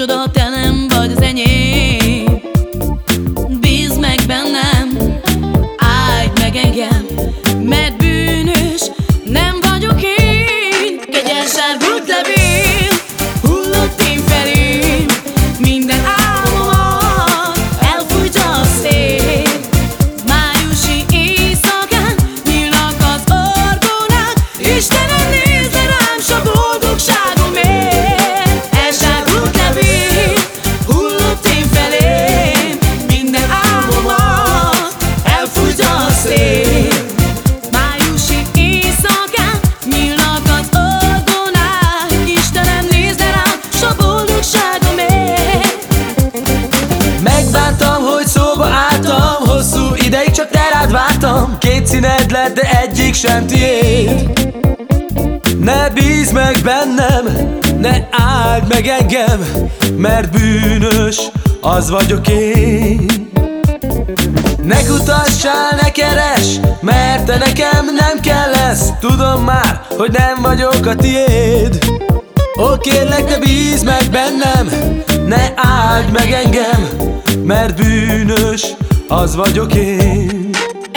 ennyi, kicsoda, te nem vagy az enyém. Bízd meg bennem, áldj meg engem Mert bűnös, nem vagyok én. Kegyes árgult levél, rád vártam Két színed lett, de egyik sem tiéd. Ne bízz meg bennem Ne áld meg engem Mert bűnös az vagyok én. Ne kutassál, ne keres Mert te nekem nem kell lesz Tudom már, hogy nem vagyok a tiéd. Ó, kérlek, ne bízz meg bennem Ne áld meg engem Mert bűnös az vagyok én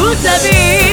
could have been